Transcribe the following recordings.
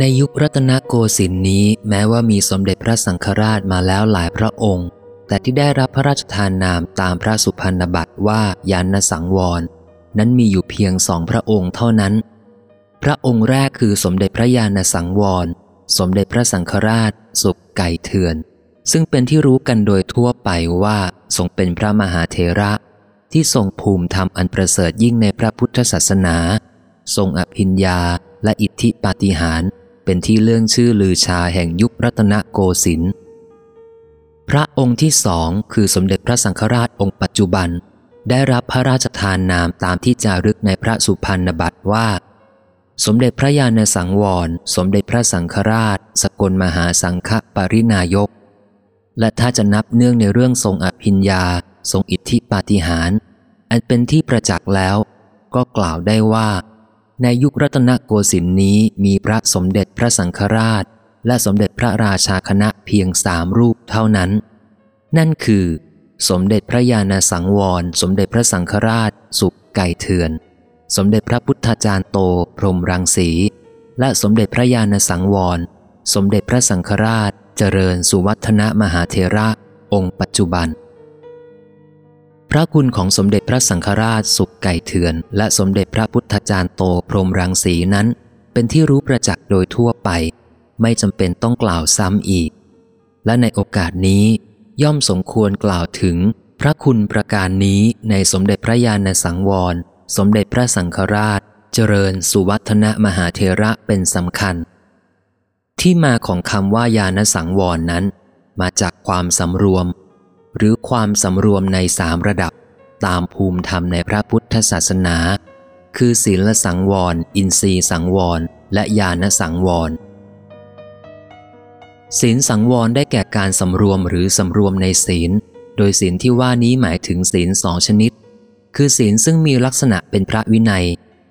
ในยุครัตนโกสินทร์นี้แม้ว่ามีสมเด็จพระสังฆราชมาแล้วหลายพระองค์ แต่ที่ได้รับพระราชทานนามตามพระสุพรรณบัตรว่ายานสังวร นั้นมีอยู่เพียงสองพระองค์เท่านั้น พระองค์แรกคือสมเด็จพระยานสังวร สมเด็จพระสังฆราช สุขไก่เถื่อน ซึ่งเป็นที่รู้กันโดยทั่วไปว่าทรงเป็นพระมหาเถระ ที่ทรงภูมิธรรมอันประเสริฐยิ่งในพระพุทธศาสนา ทรงอภิญญาและอิทธิปาฏิหาริย์ เป็นที่เลื่องชื่อลือชาแห่งยุครัตนโกสินทร์ พระองค์ที่สองคือสมเด็จพระสังฆราชองค์ปัจจุบัน ได้รับพระราชทานนามตามที่จารึกในพระสุพรรณบัตรว่า สมเด็จพระยาณสังวร สมเด็จพระสังฆราช สกลมหาสังฆปรินายก และถ้าจะนับเนื่องในเรื่องทรงอภิญญา ทรงอิทธิปาฏิหาริย์อันเป็นที่ประจักษ์แล้ว ก็กล่าวได้ว่า ในยุครัตนโกสินทร์นี้มีพระสมเด็จพระสังฆราช และสมเด็จพระราชาคณะเพียงสามรูปเท่านั้น นั่นคือ สมเด็จพระยาณสังวร สมเด็จพระสังฆราช สุขไก่เถื่อน สมเด็จพระพุทธจารย์โตพรมรังสี และสมเด็จพระยาณสังวร สมเด็จพระสังฆราช เจริญสุวัฒนมหาเถระองค์ปัจจุบัน ระคุณของสมเด็จพระสังฆราชสุขไก่เถื่อน และสมเด็จพระพุทธจารย์โตพรหมรังสีนั้น เป็นที่รู้ประจักษ์โดยทั่วไป ไม่จำเป็นต้องกล่าวซ้ำอีก และในโอกาสนี้ย่อมสมควรกล่าวถึงพระคุณประการนี้ในสมเด็จพระยาณสังวร สมเด็จพระสังฆราช เจริญสุวัฒนมหาเทระเป็นสำคัญ ที่มาของคำว่ายานสังวรนั้น มาจากความสำรวม หรือความสำรวมในสามระดับ ตามภูมิธรรมในพระพุทธศาสนา คือศีลสังวร อินทรีย์สังวร และญาณสังวรศีลสังวรได้แก่การสำรวมหรือสำรวมในศีล โดยศีลที่ว่านี้หมายถึงศีลสองชนิด คือศีลซึ่งมีลักษณะเป็นพระวินัย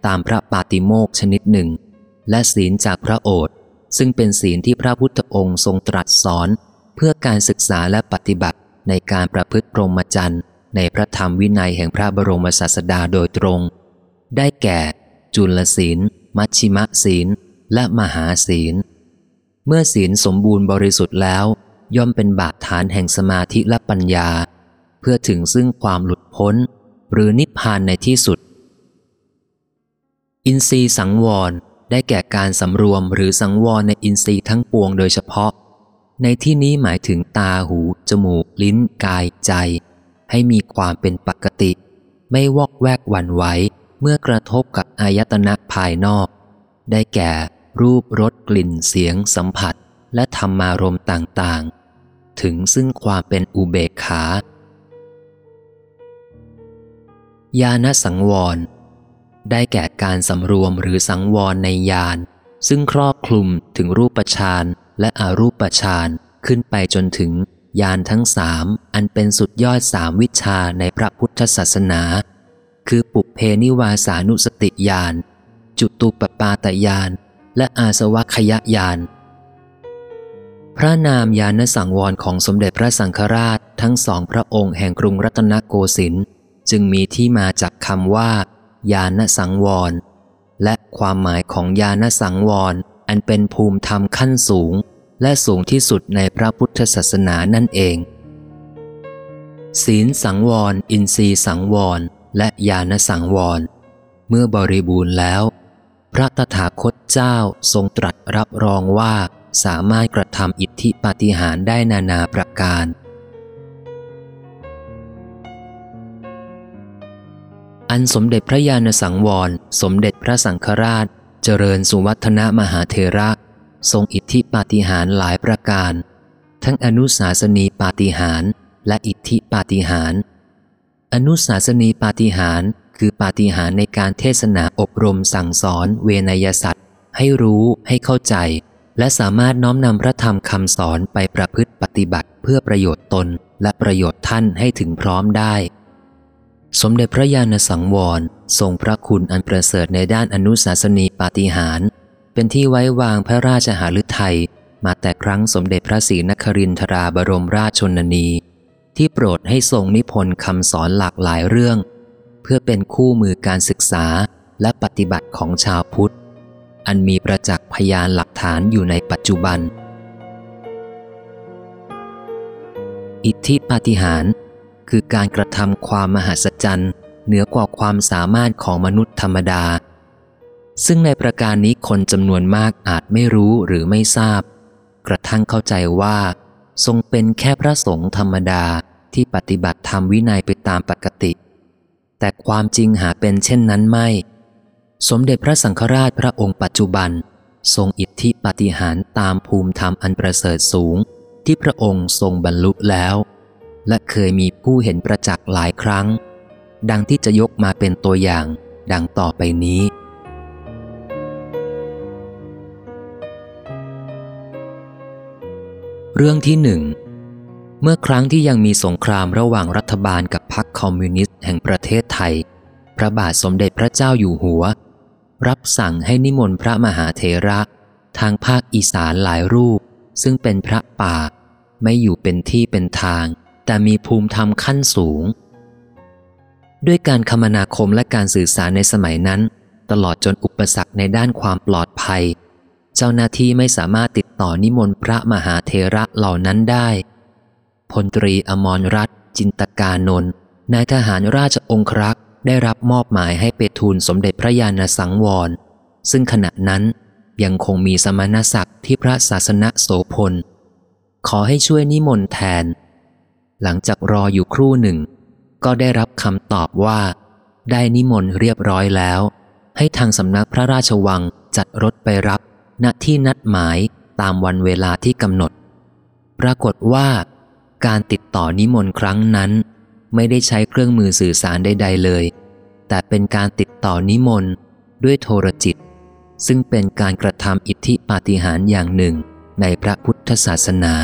ตามพระปาติโมกชนิดหนึ่ง และศีลจากพระโอษฐ์ซึ่งเป็นศีลที่พระพุทธองค์ทรงตรัสสอน เพื่อการศึกษาและปฏิบัติ ในการประพฤติพรหมจรรย์ ในพระธรรมวินัยแห่งพระบรมศาสดาโดยตรง ได้แก่ จุลศีล มัชชิมศีล และมหาศีล เมื่อศีลสมบูรณ์บริสุทธิ์แล้ว ย่อมเป็นบาดฐานแห่งสมาธิและปัญญา เพื่อถึงซึ่งความหลุดพ้น หรือนิพพานในที่สุด อินทรีย์สังวรได้แก่การสำรวมหรือสังวรในอินทรีย์ทั้งปวงโดยเฉพาะ ในที่นี้หมายถึงตาหู จมูก ลิ้น กายใจ ให้มีความเป็นปกติ ไม่วอกแวกหวั่นไหวเมื่อกระทบกับอายตนะภายนอก ได้แก่ รูปรสกลิ่นเสียง สัมผัส และธรรมารมต่างๆ ถึงซึ่งความเป็นอุเบกขา ญาณสังวร ได้แก่การสำรวมหรือสังวรในญาณซึ่งครอบคลุมถึงรูปฌาน และอรูปฌานขึ้นไปจนถึงญาณทั้งสามอันเป็นสุดยอดสามวิชาในพระพุทธศาสนา คือปุเพนิวาสานุสติญาณจุตูปปาตญาณและอาสวัคยญาณพระนามยานสังวรของสมเด็จพระสังฆราชทั้งสองพระองค์แห่งกรุงรัตนโกสินทร์จึงมีที่มาจากคำว่ายานสังวร และความหมายของยานสังวร อันเป็นภูมิธรรมขั้นสูง และสูงที่สุดในพระพุทธศาสนานั่นเอง ศีลสังวร อินทรีย์สังวร และญาณสังวร เมื่อบริบูรณ์แล้ว พระตถาคตเจ้าทรงตรัสรับรองว่าสามารถกระทำอิทธิปาฏิหาริย์ได้นานาประการ อันสมเด็จพระญาณสังวร สมเด็จพระสังฆราช เจริญสุวัฒนมหาเทระ ทรงอิทธิปาฏิหาริย์หลายประการ ทั้งอนุสาสนีปาฏิหาริย์และอิทธิปาฏิหาริย์อนุสาสนีปาฏิหาริย์คือปาฏิหาริย์ในการเทศนาอบรมสั่งสอนเวนยสัตว์ให้รู้ให้เข้าใจ และสามารถน้อมนำพระธรรมคำสอนไปประพฤติปฏิบัติเพื่อประโยชน์ตนและประโยชน์ท่านให้ถึงพร้อมได้ สมเด็จพระญาณสังวรทรงพระคุณอันประเสริฐในด้านอนุสาสนีปาฏิหาริย์เป็นที่ไว้วางพระราชหฤทัยมาแต่ครั้งสมเด็จพระศรีนครินทราบรมราชชนนี ที่โปรดให้ทรงนิพนธ์คำสอนหลากหลายเรื่อง เพื่อเป็นคู่มือการศึกษาและปฏิบัติของชาวพุทธ อันมีประจักษ์พยานหลักฐานอยู่ในปัจจุบัน อิทธิปาฏิหาริย์ คือการกระทำความมหัศจรรย์ เหนือกว่าความสามารถของมนุษย์ธรรมดา ซึ่งในประการนี้คนจำนวนมากอาจไม่รู้หรือไม่ทราบ กระทั่งเข้าใจว่า ทรงเป็นแค่พระสงฆ์ธรรมดาที่ปฏิบัติธรรมวินัยไปตามปกติ แต่ความจริงหาเป็นเช่นนั้นไม่ สมเด็จพระสังฆราชพระองค์ปัจจุบัน ทรงอิทธิปฏิหารตามภูมิธรรมอันประเสริฐสูง ที่พระองค์ทรงบรรลุแล้ว และเคยมีผู้เห็นประจักษ์หลายครั้ง ดังที่จะยกมาเป็นตัวอย่าง ดังต่อไปนี้ เรื่องที่หนึ่งเมื่อครั้งที่ยังมีสงครามระหว่างรัฐบาลกับพรรคคอมมิวนิสต์แห่งประเทศไทย พระบาทสมเด็จพระเจ้าอยู่หัว รับสั่งให้นิมนต์พระมหาเถระ ทางภาคอีสานหลายรูป ซึ่งเป็นพระป่า ไม่อยู่เป็นที่เป็นทาง แต่มีภูมิธรรมขั้นสูง ด้วยการคมนาคมและการสื่อสารในสมัยนั้น ตลอดจนอุปสรรคในด้านความปลอดภัย เจ้าหน้าที่ไม่สามารถติดต่อนิมนต์พระมหาเทระเหล่านั้นได้พลตรีอมรรัตน์จินตกานนท์นายทหารราชองครักษ์ได้รับมอบหมายให้ไปทูลสมเด็จพระญาณสังวร ซึ่งขณะนั้นยังคงมีสมณศักดิ์ที่พระศาสนโสพล ขอให้ช่วยนิมนต์แทน หลังจากรออยู่ครู่หนึ่ง ก็ได้รับคำตอบว่า ได้นิมนต์เรียบร้อยแล้ว ให้ทางสำนักพระราชวังจัดรถไปรับ ณที่นัดหมายตามวันเวลาที่กำหนด ปรากฏว่า การติดต่อนิมนต์ครั้งนั้น ไม่ได้ใช้เครื่องมือสื่อสารใด ๆ เลย แต่เป็นการติดต่อนิมนต์ด้วยโทรจิต ซึ่งเป็นการกระทำอิทธิปาฏิหาริย์อย่างหนึ่งในพระพุทธศาสนา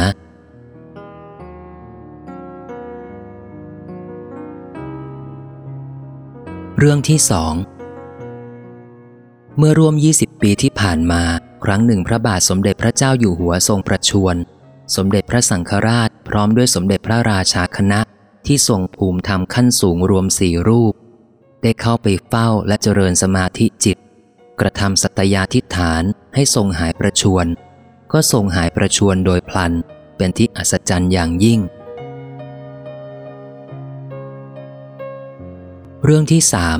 เรื่องที่สอง เมื่อร่วม 20 ปีที่ผ่านมา ครั้งหนึ่งพระบาทสมเด็จพระเจ้าอยู่หัวทรงประชวร สมเด็จพระสังฆราช พร้อมด้วยสมเด็จพระราชาคณะที่ทรงภูมิธรรมขั้นสูงรวมสี่รูป ได้เข้าไปเฝ้าและเจริญสมาธิจิต กระทำสัตยาธิฐานให้ทรงหายประชวร ก็ทรงหายประชวรโดยพลัน เป็นที่อัศจรรย์อย่างยิ่ง เรื่องที่สาม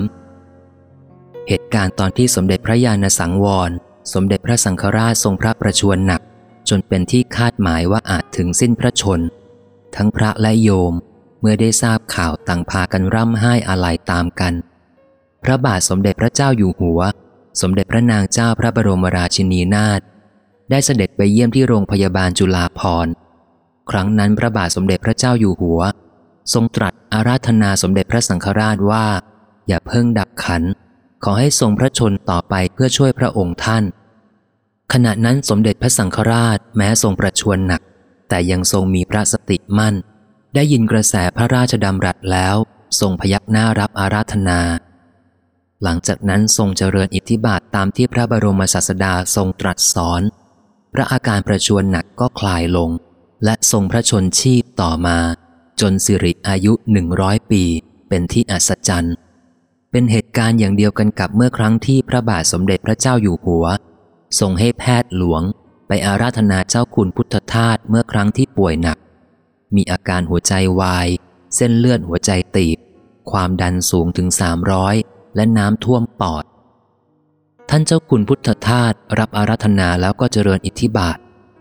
เหตุการณ์ตอนที่สมเด็จพระญาณสังวร สมเด็จพระสังฆราชทรงพระประชวรหนัก จนเป็นที่คาดหมายว่าอาจถึงสิ้นพระชน ทั้งพระและโยมเมื่อได้ทราบข่าวต่างพากันร่ำไห้อาลัยตามกัน พระบาทสมเด็จพระเจ้าอยู่หัว สมเด็จพระนางเจ้าพระบรมราชินีนาถได้เสด็จไปเยี่ยมที่โรงพยาบาลจุฬาภรณ์ ครั้งนั้นพระบาทสมเด็จพระเจ้าอยู่หัว ทรงตรัสอาราธนาสมเด็จพระสังฆราชว่า อย่าเพิ่งดับขัน ขอให้ทรงพระชนต่อไปเพื่อช่วยพระองค์ท่าน ขณะนั้นสมเด็จพระสังฆราชแม้ทรงประชวรหนัก แต่ยังทรงมีพระสติมั่น ได้ยินกระแสพระราชดำรัสแล้ว ทรงพยักหน้ารับอาราธนา หลังจากนั้นทรงเจริญอิทธิบาทตามที่พระบรมศาสดาทรงตรัสสอน พระอาการประชวรหนักก็คลายลง และทรงพระชนชีพต่อมา จนสิริอายุหนึ่งร้อยปี เป็นที่อัศจรรย์ เป็นเหตุการณ์อย่างเดียวกันกับเมื่อครั้งที่พระบาทสมเด็จพระเจ้าอยู่หัวทรงให้แพทย์หลวง ไปอาราธนาเจ้าคุณพุทธทาสเมื่อครั้งที่ป่วยหนัก มีอาการหัวใจวาย เส้นเลือดหัวใจตีบ ความดันสูงถึง300และน้ำท่วมปอด ท่านเจ้าคุณพุทธทาสรับอาราธนาแล้วก็เจริญอิทธิบาท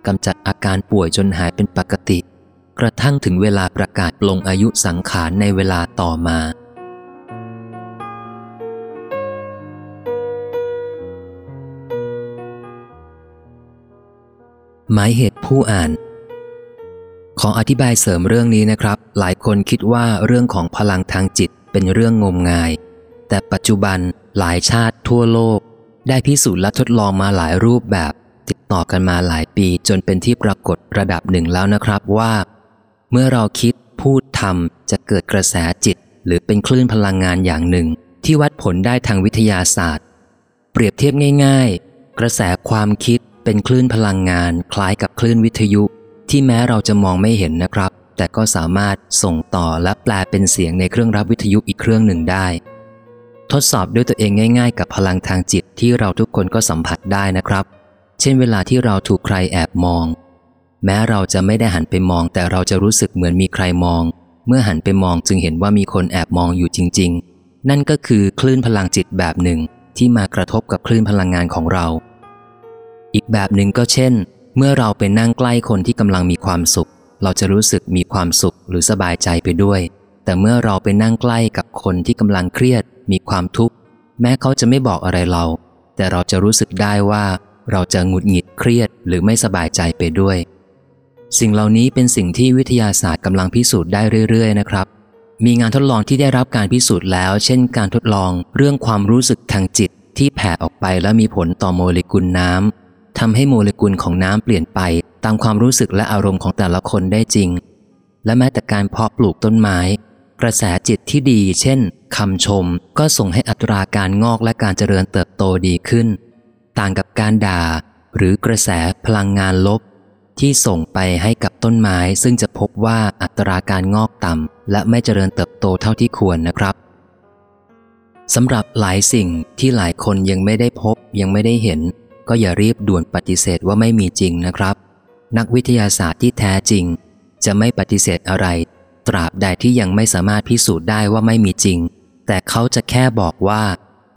กำจัดอาการป่วยจนหายเป็นปกติ กระทั่งถึงเวลาประกาศปลงอายุสังขารในเวลาต่อมา หมายเหตุผู้อ่าน ขออธิบายเสริมเรื่องนี้นะครับ หลายคนคิดว่าเรื่องของพลังทางจิตเป็นเรื่องงมงาย แต่ปัจจุบันหลายชาติทั่วโลก ได้พิสูจน์และทดลองมาหลายรูปแบบติดต่อกันมาหลายปีจนเป็นที่ปรากฏระดับหนึ่งแล้วนะครับว่า เมื่อเราคิดพูดทำจะเกิดกระแสจิต หรือเป็นคลื่นพลังงานอย่างหนึ่ง ที่วัดผลได้ทางวิทยาศาสตร์ เปรียบเทียบง่าย ๆ กระแสความคิดเป็นคลื่นพลังงานคล้ายกับคลื่นวิทยุ ที่แม้เราจะมองไม่เห็นนะครับ แต่ก็สามารถส่งต่อและแปลเป็นเสียงในเครื่องรับวิทยุอีกเครื่องหนึ่งได้ ทดสอบด้วยตัวเองง่าย ๆ กับพลังทางจิตที่เราทุกคนก็สัมผัสได้นะครับ เช่นเวลาที่เราถูกใครแอบมอง แม้เราจะไม่ได้หันไปมองแต่เราจะรู้สึกเหมือนมีใครมอง เมื่อหันไปมองจึงเห็นว่ามีคนแอบมองอยู่จริง ๆ นั่นก็คือคลื่นพลังจิตแบบหนึ่งที่มากระทบกับคลื่นพลังงานของเรา อีกแบบหนึ่งก็เช่น เมื่อเราไปนั่งใกล้คนที่กำลังมีความสุข เราจะรู้สึกมีความสุขหรือสบายใจไปด้วย แต่เมื่อเราไปนั่งใกล้กับคนที่กำลังเครียด มีความทุกข์ แม้เขาจะไม่บอกอะไรเรา แต่เราจะรู้สึกได้ว่า เราจะหงุดหงิดเครียดหรือไม่สบายใจไปด้วย สิ่งเหล่านี้เป็นสิ่งที่วิทยาศาสตร์กำลังพิสูจน์ได้เรื่อยๆ นะครับ มีงานทดลองที่ได้รับการพิสูจน์แล้ว เช่น การทดลองเรื่องความรู้สึกทางจิตที่แผ่ออกไปและมีผลต่อโมเลกุลน้ำทำให้โมเลกุลของน้ำเปลี่ยนไป ตามความรู้สึกและอารมณ์ของแต่ละคนได้จริง และแม้แต่การเพาะปลูกต้นไม้ กระแสจิตที่ดี เช่นคำชม ก็ส่งให้อัตราการงอกและการเจริญเติบโตดีขึ้น ต่างกับการด่า หรือกระแสพลังงานลบ ที่ส่งไปให้กับต้นไม้ซึ่งจะพบว่าอัตราการงอกต่ำและไม่เจริญเติบโตเท่าที่ควรนะครับสำหรับหลายสิ่งที่หลายคนยังไม่ได้พบยังไม่ได้เห็น ก็อย่ารีบด่วนปฏิเสธว่าไม่มีจริงนะครับ นักวิทยาศาสตร์ที่แท้จริง จะไม่ปฏิเสธอะไร ตราบใดที่ยังไม่สามารถพิสูจน์ได้ว่าไม่มีจริง แต่เขาจะแค่บอกว่า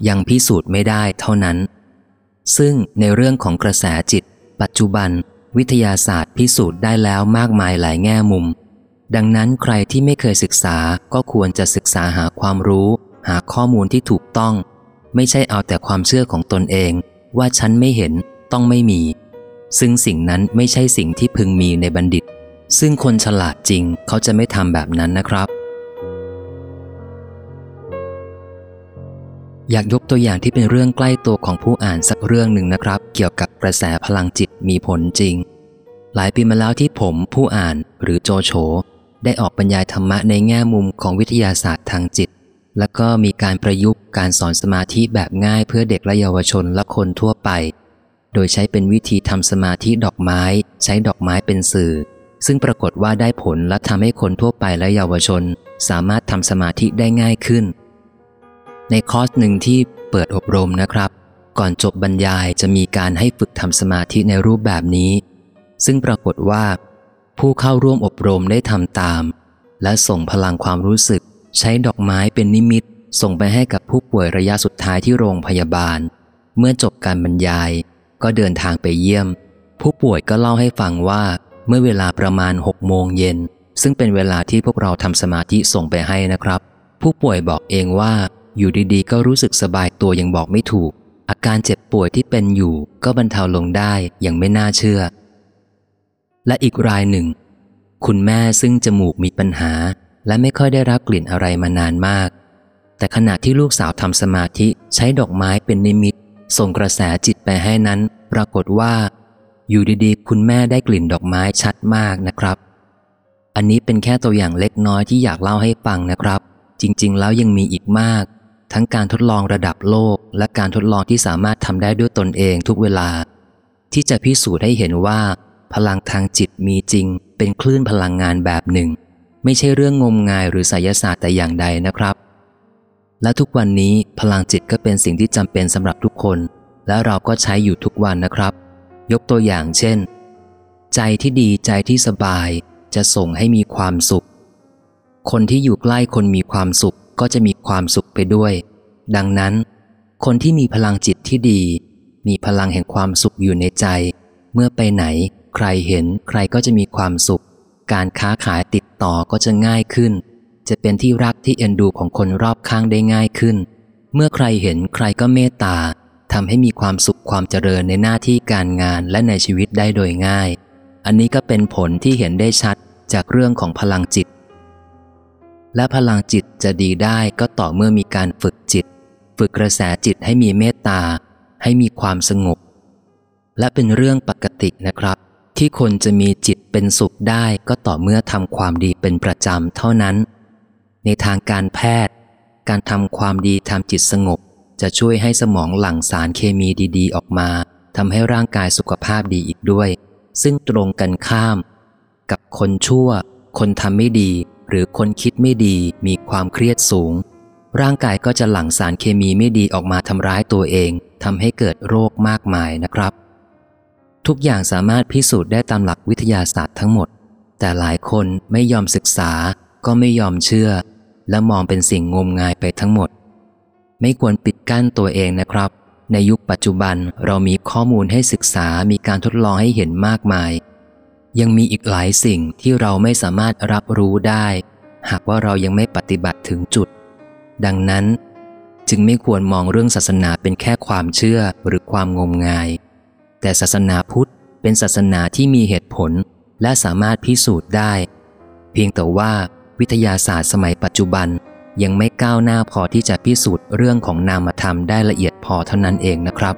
ยังพิสูจน์ไม่ได้เท่านั้น ซึ่งในเรื่องของกระแสจิต ปัจจุบัน วิทยาศาสตร์พิสูจน์ได้แล้วมากมายหลายแง่มุม ดังนั้นใครที่ไม่เคยศึกษาก็ควรจะศึกษาหาความรู้ หาข้อมูลที่ถูกต้อง ไม่ใช่เอาแต่ความเชื่อของตนเอง ว่าฉันไม่เห็นต้องไม่มี ซึ่งสิ่งนั้นไม่ใช่สิ่งที่พึงมีในบัณฑิต ซึ่งคนฉลาดจริงเขาจะไม่ทำแบบนั้นนะครับ อยากยกตัวอย่างที่เป็นเรื่องใกล้ตัวของผู้อ่านสักเรื่องหนึ่งนะครับ เกี่ยวกับกระแสพลังจิตมีผลจริง หลายปีมาแล้วที่ผมผู้อ่านหรือโจโฉได้ออกบรรยายธรรมะในแง่มุมของวิทยาศาสตร์ทางจิต แล้วก็มีการประยุกต์การสอนสมาธิแบบง่ายเพื่อเด็กและเยาวชนและคนทั่วไป โดยใช้เป็นวิธีทำสมาธิดอกไม้ ใช้ดอกไม้เป็นสื่อ ซึ่งปรากฏว่าได้ผลและทำให้คนทั่วไปและเยาวชน สามารถทำสมาธิได้ง่ายขึ้น ในคอร์สหนึ่งที่เปิดอบรมนะครับ ก่อนจบบรรยายจะมีการให้ฝึกทำสมาธิในรูปแบบนี้ ซึ่งปรากฏว่า ผู้เข้าร่วมอบรมได้ทำตาม และส่งพลังความรู้สึก ใช้ดอกไม้เป็นนิมิต ส่งไปให้กับผู้ป่วยระยะสุดท้ายที่โรงพยาบาล เมื่อจบการบรรยาย ก็เดินทางไปเยี่ยม ผู้ป่วยก็เล่าให้ฟังว่า เมื่อเวลาประมาณหกโมงเย็นซึ่งเป็นเวลาที่พวกเราทำสมาธิส่งไปให้นะครับ ผู้ป่วยบอกเองว่า อยู่ดีๆ ก็รู้สึกสบายตัวยังบอกไม่ถูก อาการเจ็บป่วยที่เป็นอยู่ก็บรรเทาลงได้อย่างไม่น่าเชื่อ และอีกรายหนึ่ง คุณแม่ซึ่งจมูกมีปัญหา และไม่ค่อยได้รับกลิ่นอะไรมานานมาก แต่ขณะที่ลูกสาวทำสมาธิใช้ดอกไม้เป็นนิมิต ส่งกระแสจิตไปให้นั้น ปรากฏว่า อยู่ดีๆ คุณแม่ได้กลิ่นดอกไม้ชัดมากนะครับ อันนี้เป็นแค่ตัวอย่างเล็กน้อยที่อยากเล่าให้ฟังนะครับ จริง ๆ แล้วยังมีอีกมาก ทั้งการทดลองระดับโลก และการทดลองที่สามารถทำได้ด้วยตนเองทุกเวลา ที่จะพิสูจน์ให้เห็นว่า พลังทางจิตมีจริง เป็นคลื่นพลังงานแบบหนึ่ง ไม่ใช่เรื่องงมงายหรือไสยศาสตร์แต่อย่างใดนะครับ และทุกวันนี้พลังจิตก็เป็นสิ่งที่จำเป็นสำหรับทุกคน และเราก็ใช้อยู่ทุกวันนะครับ ยกตัวอย่างเช่น ใจที่ดีใจที่สบาย จะส่งให้มีความสุข คนที่อยู่ใกล้คนมีความสุข ก็จะมีความสุขไปด้วย ดังนั้น คนที่มีพลังจิตที่ดี มีพลังแห่งความสุขอยู่ในใจ เมื่อไปไหน ใครเห็นใครก็จะมีความสุข การค้าขายติดต่อก็จะง่ายขึ้น จะเป็นที่รักที่เอ็นดูของคนรอบข้างได้ง่ายขึ้น เมื่อใครเห็นใครก็เมตตาทำให้มีความสุขความเจริญในหน้าที่การงานและในชีวิตได้โดยง่าย อันนี้ก็เป็นผลที่เห็นได้ชัดจากเรื่องของพลังจิต และพลังจิต จะดีได้ก็ต่อเมื่อมีการฝึกจิต ฝึกกระแสจิตให้มีเมตตา ให้มีความสงบ และเป็นเรื่องปกตินะครับ ที่คนจะมีจิตเป็นสุขได้ก็ต่อเมื่อทำความดีเป็นประจำเท่านั้น ในทางการแพทย์ การทำความดีทำจิตสงบ จะช่วยให้สมองหลั่งสารเคมีดีๆ ออกมาทำให้ร่างกายสุขภาพดีอีกด้วย ซึ่งตรงกันข้าม กับคนชั่ว คนทำไม่ดี หรือคนคิดไม่ดีมีความเครียดสูง ร่างกายก็จะหลั่งสารเคมีไม่ดีออกมาทำร้ายตัวเองทำให้เกิดโรคมากมายนะครับ ทุกอย่างสามารถพิสูจน์ได้ตามหลักวิทยาศาสตร์ทั้งหมด แต่หลายคนไม่ยอมศึกษา ก็ไม่ยอมเชื่อ และมองเป็นสิ่งงมงายไปทั้งหมด ไม่ควรปิดกั้นตัวเองนะครับ ในยุคปัจจุบันเรามีข้อมูลให้ศึกษามีการทดลองให้เห็นมากมาย ยังมีอีกหลายสิ่งที่เราไม่สามารถรับรู้ได้ หากว่าเรายังไม่ปฏิบัติถึงจุด ดังนั้น จึงไม่ควรมองเรื่องศาสนาเป็นแค่ความเชื่อหรือความงมงาย แต่ศาสนาพุทธเป็นศาสนาที่มีเหตุผลและสามารถพิสูจน์ได้ เพียงแต่ว่าวิทยาศาสตร์สมัยปัจจุบันยังไม่ก้าวหน้าพอที่จะพิสูจน์เรื่องของนามธรรมได้ละเอียดพอเท่านั้นเองนะครับ